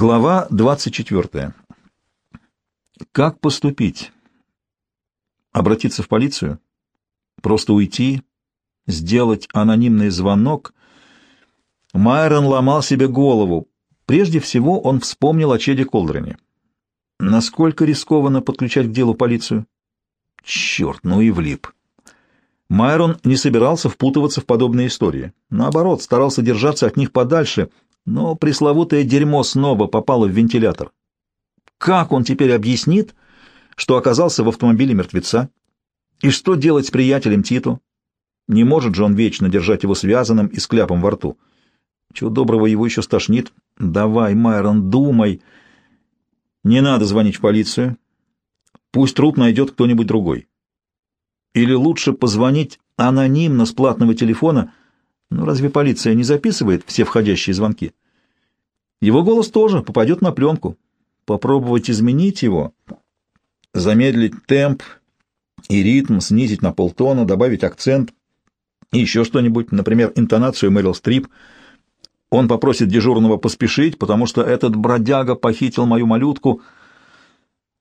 Глава 24. Как поступить? Обратиться в полицию? Просто уйти? Сделать анонимный звонок? Майрон ломал себе голову. Прежде всего он вспомнил о Чеде Колдрене. Насколько рискованно подключать к делу полицию? Черт, ну и влип. Майрон не собирался впутываться в подобные истории. Наоборот, старался держаться от них подальше — но пресловутое дерьмо снова попало в вентилятор. Как он теперь объяснит, что оказался в автомобиле мертвеца? И что делать с приятелем Титу? Не может же он вечно держать его связанным и с кляпом во рту. Чего доброго его еще стошнит. Давай, Майрон, думай. Не надо звонить в полицию. Пусть труп найдет кто-нибудь другой. Или лучше позвонить анонимно с платного телефона — ну, разве полиция не записывает все входящие звонки? Его голос тоже попадет на пленку. Попробовать изменить его, замедлить темп и ритм, снизить на полтона, добавить акцент и еще что-нибудь, например, интонацию Мэрил Стрип. Он попросит дежурного поспешить, потому что этот бродяга похитил мою малютку.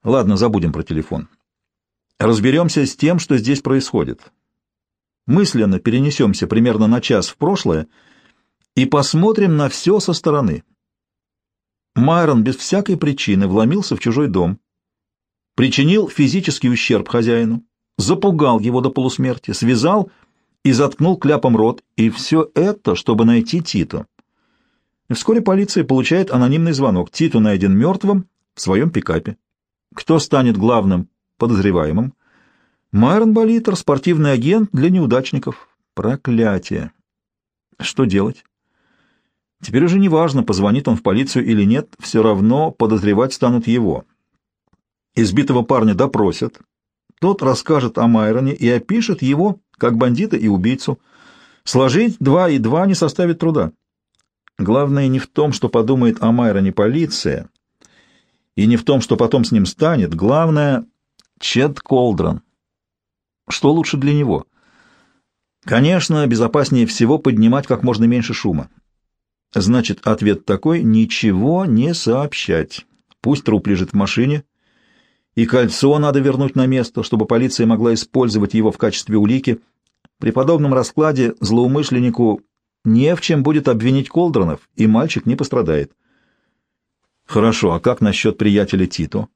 Ладно, забудем про телефон. Разберемся с тем, что здесь происходит мысленно перенесемся примерно на час в прошлое и посмотрим на все со стороны. Майрон без всякой причины вломился в чужой дом, причинил физический ущерб хозяину, запугал его до полусмерти, связал и заткнул кляпом рот, и все это, чтобы найти Титу. вскоре полиция получает анонимный звонок. Титу найден мертвым в своем пикапе. Кто станет главным подозреваемым? Майрон Болитер — спортивный агент для неудачников. Проклятие! Что делать? Теперь уже не важно, позвонит он в полицию или нет, все равно подозревать станут его. Избитого парня допросят. Тот расскажет о Майроне и опишет его как бандита и убийцу. Сложить два и два не составит труда. Главное не в том, что подумает о Майроне полиция, и не в том, что потом с ним станет. Главное — Чед Колдрон. Что лучше для него? Конечно, безопаснее всего поднимать как можно меньше шума. Значит, ответ такой — ничего не сообщать. Пусть труп лежит в машине, и кольцо надо вернуть на место, чтобы полиция могла использовать его в качестве улики. При подобном раскладе злоумышленнику не в чем будет обвинить Колдронов, и мальчик не пострадает. Хорошо, а как насчет приятеля Тито?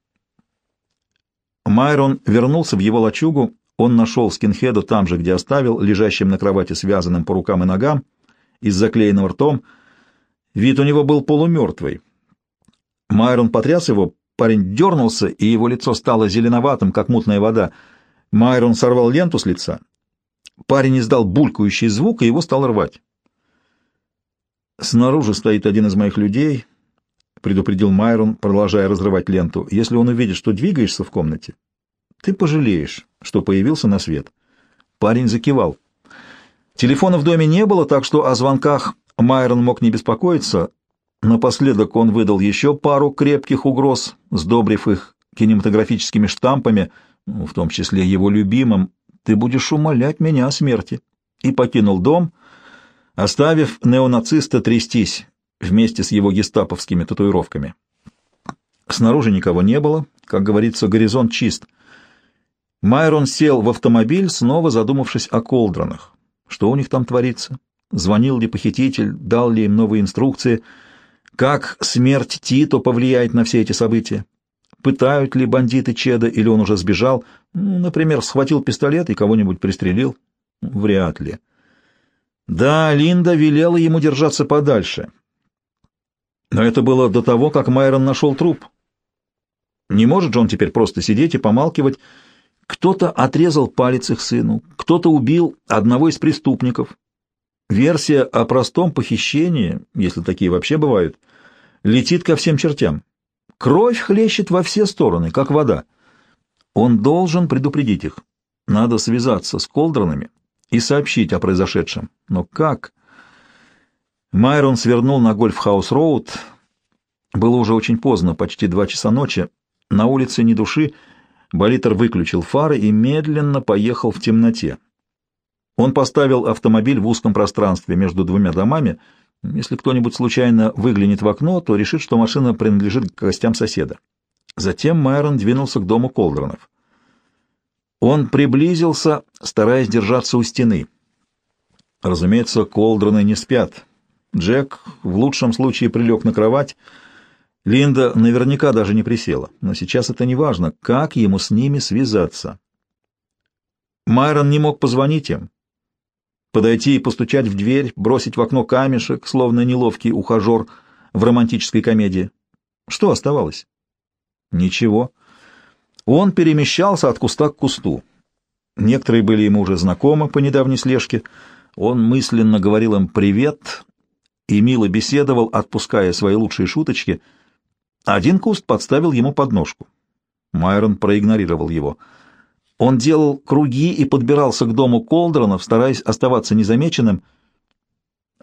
Майрон вернулся в его лачугу он нашел скинхеда там же, где оставил, лежащим на кровати связанным по рукам и ногам и с заклеенным ртом. Вид у него был полумертвый. Майрон потряс его, парень дернулся, и его лицо стало зеленоватым, как мутная вода. Майрон сорвал ленту с лица. Парень издал булькающий звук, и его стал рвать. «Снаружи стоит один из моих людей», — предупредил Майрон, продолжая разрывать ленту. «Если он увидит, что двигаешься в комнате, ты пожалеешь, что появился на свет. Парень закивал. Телефона в доме не было, так что о звонках Майрон мог не беспокоиться. Напоследок он выдал еще пару крепких угроз, сдобрив их кинематографическими штампами, в том числе его любимым «Ты будешь умолять меня о смерти», и покинул дом, оставив неонациста трястись вместе с его гестаповскими татуировками. Снаружи никого не было, как говорится, горизонт чист — Майрон сел в автомобиль, снова задумавшись о колдронах. Что у них там творится? Звонил ли похититель, дал ли им новые инструкции? Как смерть Тито повлияет на все эти события? Пытают ли бандиты Чеда, или он уже сбежал? Ну, например, схватил пистолет и кого-нибудь пристрелил? Вряд ли. Да, Линда велела ему держаться подальше. Но это было до того, как Майрон нашел труп. Не может же он теперь просто сидеть и помалкивать, кто-то отрезал палец их сыну, кто-то убил одного из преступников. Версия о простом похищении, если такие вообще бывают, летит ко всем чертям. Кровь хлещет во все стороны, как вода. Он должен предупредить их. Надо связаться с Колдронами и сообщить о произошедшем. Но как? Майрон свернул на Гольф-хаус-роуд. Было уже очень поздно, почти два часа ночи. На улице ни души, Болитер выключил фары и медленно поехал в темноте. Он поставил автомобиль в узком пространстве между двумя домами, Если кто-нибудь случайно выглянет в окно, то решит, что машина принадлежит к гостям соседа. Затем Майрон двинулся к дому Колдронов. Он приблизился, стараясь держаться у стены. Разумеется, Колдроны не спят. Джек в лучшем случае прилег на кровать. Линда наверняка даже не присела. Но сейчас это не важно, как ему с ними связаться. Майрон не мог позвонить им, подойти и постучать в дверь, бросить в окно камешек, словно неловкий ухажер в романтической комедии. Что оставалось? Ничего. Он перемещался от куста к кусту. Некоторые были ему уже знакомы по недавней слежке. Он мысленно говорил им «привет» и мило беседовал, отпуская свои лучшие шуточки. Один куст подставил ему подножку. Майрон проигнорировал его — он делал круги и подбирался к дому Колдронов, стараясь оставаться незамеченным.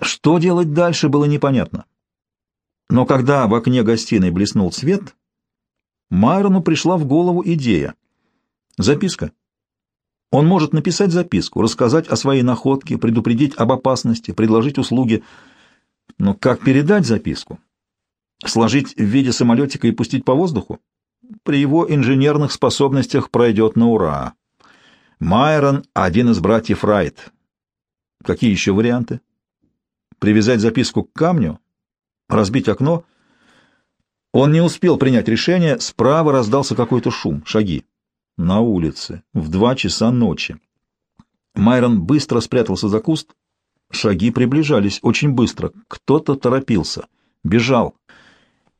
Что делать дальше, было непонятно. Но когда в окне гостиной блеснул свет, Майрону пришла в голову идея. Записка. Он может написать записку, рассказать о своей находке, предупредить об опасности, предложить услуги. Но как передать записку? Сложить в виде самолетика и пустить по воздуху? При его инженерных способностях пройдет на ура. Майрон — один из братьев Райт. Какие еще варианты? Привязать записку к камню? Разбить окно? Он не успел принять решение, справа раздался какой-то шум, шаги. На улице, в два часа ночи. Майрон быстро спрятался за куст. Шаги приближались очень быстро. Кто-то торопился. Бежал.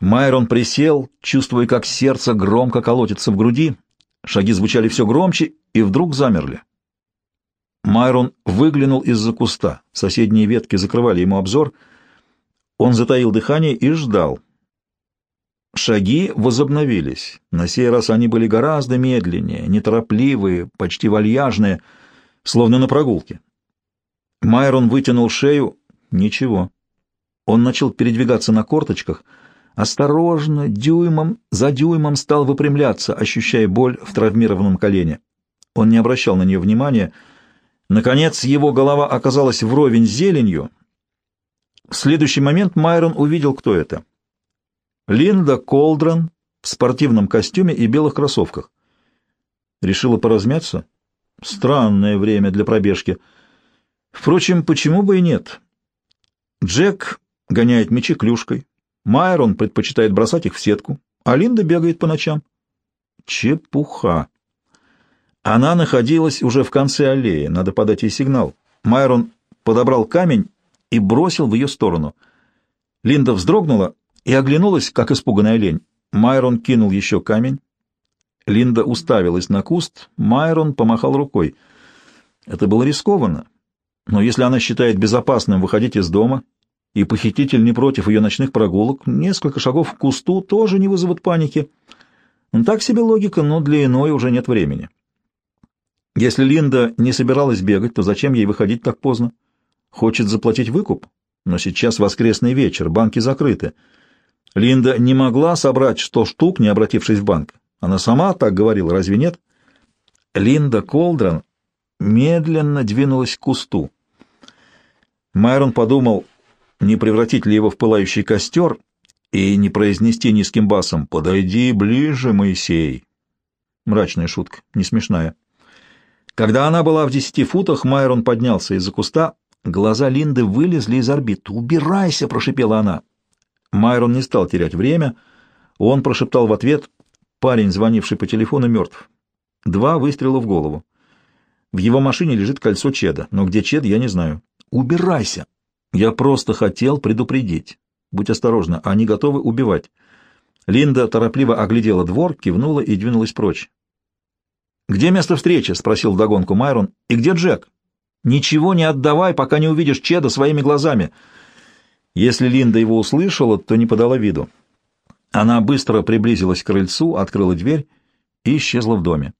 Майрон присел, чувствуя, как сердце громко колотится в груди. Шаги звучали все громче и вдруг замерли. Майрон выглянул из-за куста. Соседние ветки закрывали ему обзор. Он затаил дыхание и ждал. Шаги возобновились. На сей раз они были гораздо медленнее, неторопливые, почти вальяжные, словно на прогулке. Майрон вытянул шею. Ничего. Он начал передвигаться на корточках — Осторожно, дюймом за дюймом стал выпрямляться, ощущая боль в травмированном колене. Он не обращал на нее внимания. Наконец его голова оказалась вровень с зеленью. В следующий момент Майрон увидел, кто это. Линда Колдрон в спортивном костюме и белых кроссовках. Решила поразмяться? Странное время для пробежки. Впрочем, почему бы и нет? Джек гоняет мячи клюшкой, Майрон предпочитает бросать их в сетку, а Линда бегает по ночам. Чепуха. Она находилась уже в конце аллеи, надо подать ей сигнал. Майрон подобрал камень и бросил в ее сторону. Линда вздрогнула и оглянулась, как испуганная олень. Майрон кинул еще камень. Линда уставилась на куст, Майрон помахал рукой. Это было рискованно, но если она считает безопасным выходить из дома и похититель не против ее ночных прогулок, несколько шагов к кусту тоже не вызовут паники. Ну, так себе логика, но для иной уже нет времени. Если Линда не собиралась бегать, то зачем ей выходить так поздно? Хочет заплатить выкуп? Но сейчас воскресный вечер, банки закрыты. Линда не могла собрать сто штук, не обратившись в банк. Она сама так говорила, разве нет? Линда Колдрон медленно двинулась к кусту. Майрон подумал, не превратить ли его в пылающий костер и не произнести низким басом «Подойди ближе, Моисей». Мрачная шутка, не смешная. Когда она была в десяти футах, Майрон поднялся из-за куста, глаза Линды вылезли из орбит. «Убирайся!» — прошипела она. Майрон не стал терять время. Он прошептал в ответ «Парень, звонивший по телефону, мертв». Два выстрела в голову. В его машине лежит кольцо Чеда, но где Чед, я не знаю. «Убирайся!» Я просто хотел предупредить. Будь осторожна, они готовы убивать. Линда торопливо оглядела двор, кивнула и двинулась прочь. «Где место встречи?» — спросил вдогонку Майрон. «И где Джек?» «Ничего не отдавай, пока не увидишь Чеда своими глазами». Если Линда его услышала, то не подала виду. Она быстро приблизилась к крыльцу, открыла дверь и исчезла в доме.